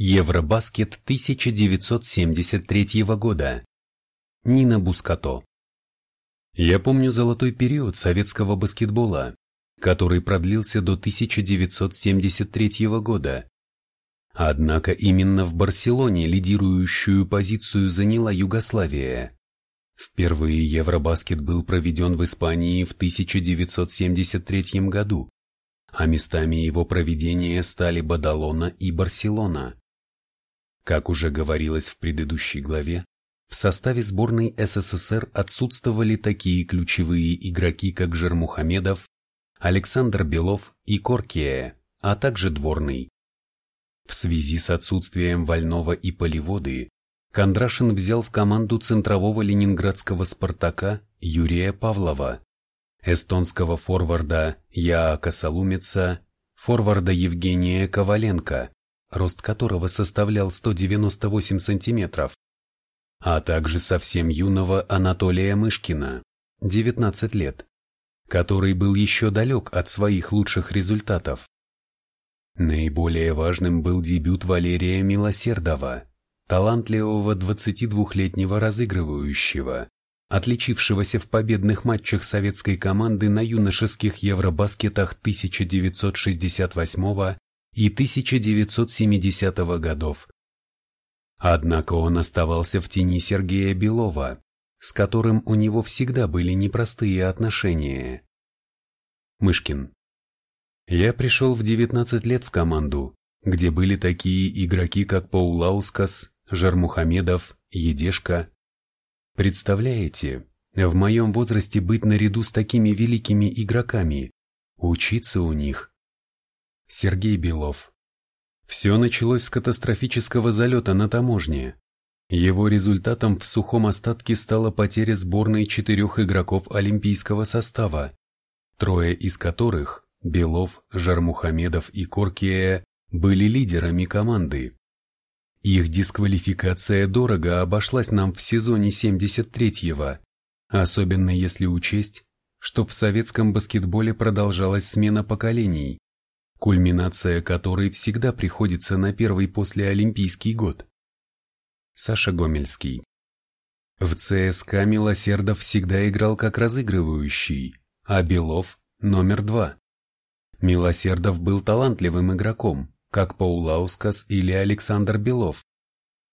Евробаскет 1973 года. Нина Бускато. Я помню золотой период советского баскетбола, который продлился до 1973 года. Однако именно в Барселоне лидирующую позицию заняла Югославия. Впервые Евробаскет был проведен в Испании в 1973 году, а местами его проведения стали Бадалона и Барселона. Как уже говорилось в предыдущей главе, в составе сборной СССР отсутствовали такие ключевые игроки, как Жермухамедов, Александр Белов и Коркия, а также Дворный. В связи с отсутствием Вольнова и Поливоды, Кондрашин взял в команду центрового ленинградского «Спартака» Юрия Павлова, эстонского форварда Яака Салумица, форварда Евгения Коваленко, рост которого составлял 198 сантиметров, а также совсем юного Анатолия Мышкина, 19 лет, который был еще далек от своих лучших результатов. Наиболее важным был дебют Валерия Милосердова, талантливого 22-летнего разыгрывающего, отличившегося в победных матчах советской команды на юношеских Евробаскетах 1968 и 1970 годов. Однако он оставался в тени Сергея Белова, с которым у него всегда были непростые отношения. Мышкин. Я пришел в 19 лет в команду, где были такие игроки, как Паулаускас, Жармухамедов, Едешка. Представляете, в моем возрасте быть наряду с такими великими игроками, учиться у них. Сергей Белов. Все началось с катастрофического залета на таможне. Его результатом в сухом остатке стала потеря сборной четырех игроков олимпийского состава, трое из которых, Белов, Жармухамедов и Коркия, были лидерами команды. Их дисквалификация дорого обошлась нам в сезоне 73-го, особенно если учесть, что в советском баскетболе продолжалась смена поколений кульминация которой всегда приходится на первый послеолимпийский год. Саша Гомельский В ЦСКА Милосердов всегда играл как разыгрывающий, а Белов – номер два. Милосердов был талантливым игроком, как Паулаускас или Александр Белов,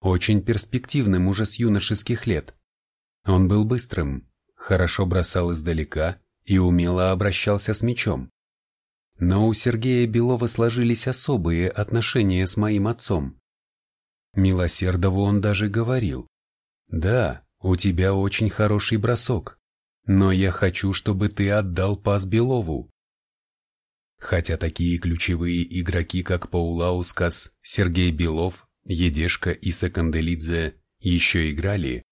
очень перспективным уже с юношеских лет. Он был быстрым, хорошо бросал издалека и умело обращался с мячом. Но у Сергея Белова сложились особые отношения с моим отцом. Милосердову он даже говорил, «Да, у тебя очень хороший бросок, но я хочу, чтобы ты отдал пас Белову». Хотя такие ключевые игроки, как Паулаускас, Сергей Белов, Едешка и Саканделидзе еще играли,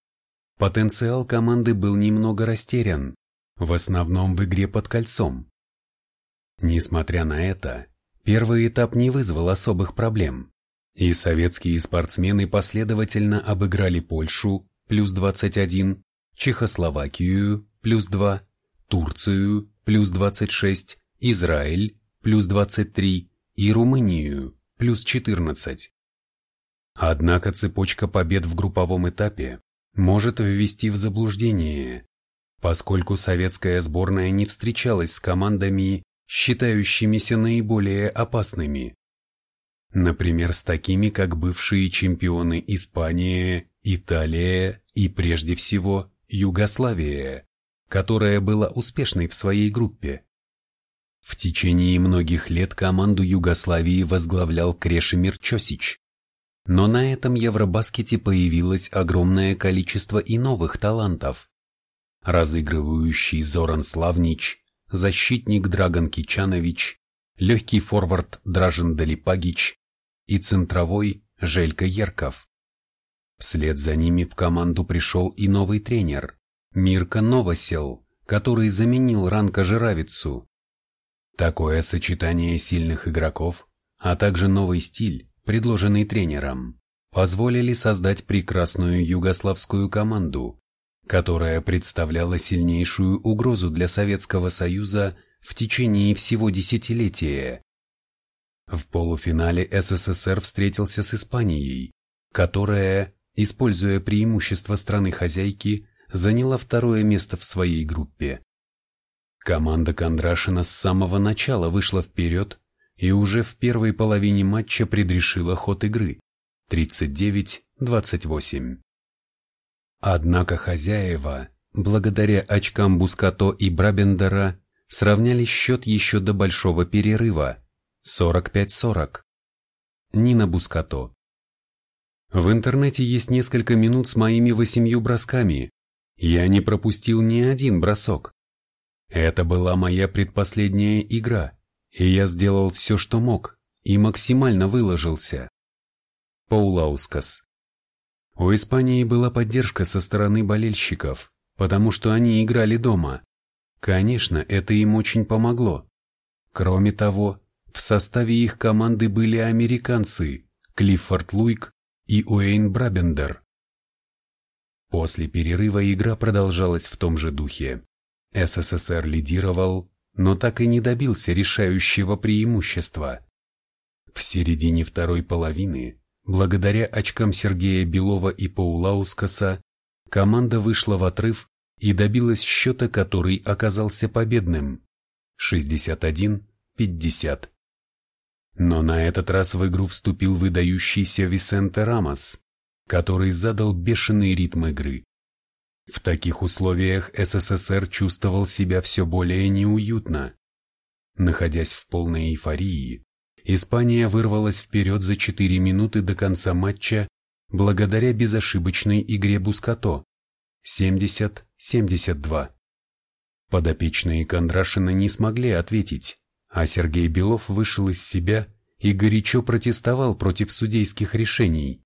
потенциал команды был немного растерян, в основном в игре под кольцом. Несмотря на это, первый этап не вызвал особых проблем, и советские спортсмены последовательно обыграли Польшу плюс 21, Чехословакию плюс 2, Турцию плюс 26, Израиль плюс 23 и Румынию плюс 14. Однако цепочка побед в групповом этапе может ввести в заблуждение, поскольку советская сборная не встречалась с командами, считающимися наиболее опасными. Например, с такими, как бывшие чемпионы Испания, Италия и прежде всего Югославия, которая была успешной в своей группе. В течение многих лет команду Югославии возглавлял Крешемир Чосич. Но на этом Евробаскете появилось огромное количество и новых талантов. Разыгрывающий Зоран Славнич, защитник Драгон Кичанович, легкий форвард Дражен Далипагич и центровой Желька Ерков. Вслед за ними в команду пришел и новый тренер, Мирка Новосел, который заменил Ранка Жиравицу. Такое сочетание сильных игроков, а также новый стиль, предложенный тренером, позволили создать прекрасную югославскую команду, которая представляла сильнейшую угрозу для Советского Союза в течение всего десятилетия. В полуфинале СССР встретился с Испанией, которая, используя преимущество страны-хозяйки, заняла второе место в своей группе. Команда Кондрашина с самого начала вышла вперед и уже в первой половине матча предрешила ход игры 39-28. Однако хозяева, благодаря очкам Бускато и Брабендера, сравняли счет еще до большого перерыва 45-40. Нина Бускато. В интернете есть несколько минут с моими восемью бросками. Я не пропустил ни один бросок. Это была моя предпоследняя игра, и я сделал все, что мог, и максимально выложился. Паулаускас. У Испании была поддержка со стороны болельщиков, потому что они играли дома. Конечно, это им очень помогло. Кроме того, в составе их команды были американцы Клиффорд Луик и Уэйн Брабендер. После перерыва игра продолжалась в том же духе. СССР лидировал, но так и не добился решающего преимущества. В середине второй половины, благодаря очкам Сергея Белова и Паулаускаса, команда вышла в отрыв и добилась счета, который оказался победным – 61-50. Но на этот раз в игру вступил выдающийся Висенте Рамос, который задал бешеный ритм игры. В таких условиях СССР чувствовал себя все более неуютно. Находясь в полной эйфории, Испания вырвалась вперед за 4 минуты до конца матча благодаря безошибочной игре Бускато 70-72. Подопечные Кондрашина не смогли ответить, а Сергей Белов вышел из себя и горячо протестовал против судейских решений.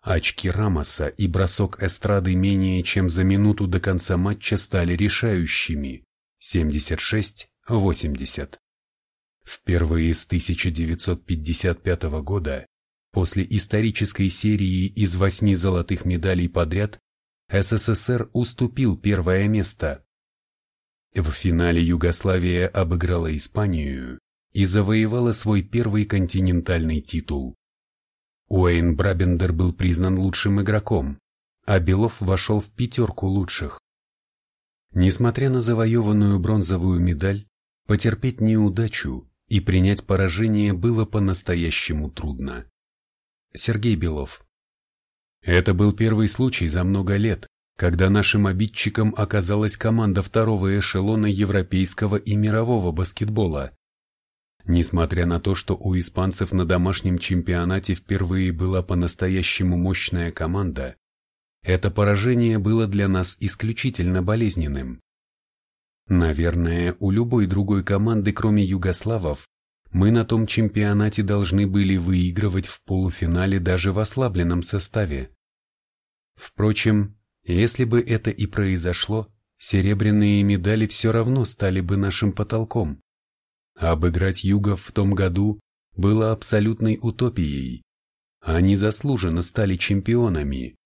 Очки Рамоса и бросок эстрады менее чем за минуту до конца матча стали решающими – 76-80. Впервые с 1955 года, после исторической серии из восьми золотых медалей подряд, СССР уступил первое место. В финале Югославия обыграла Испанию и завоевала свой первый континентальный титул. Уэйн Брабендер был признан лучшим игроком, а Белов вошел в пятерку лучших. Несмотря на завоеванную бронзовую медаль, потерпеть неудачу и принять поражение было по-настоящему трудно. Сергей Белов Это был первый случай за много лет, когда нашим обидчиком оказалась команда второго эшелона европейского и мирового баскетбола, Несмотря на то, что у испанцев на домашнем чемпионате впервые была по-настоящему мощная команда, это поражение было для нас исключительно болезненным. Наверное, у любой другой команды, кроме югославов, мы на том чемпионате должны были выигрывать в полуфинале даже в ослабленном составе. Впрочем, если бы это и произошло, серебряные медали все равно стали бы нашим потолком. Обыграть югов в том году было абсолютной утопией. Они заслуженно стали чемпионами,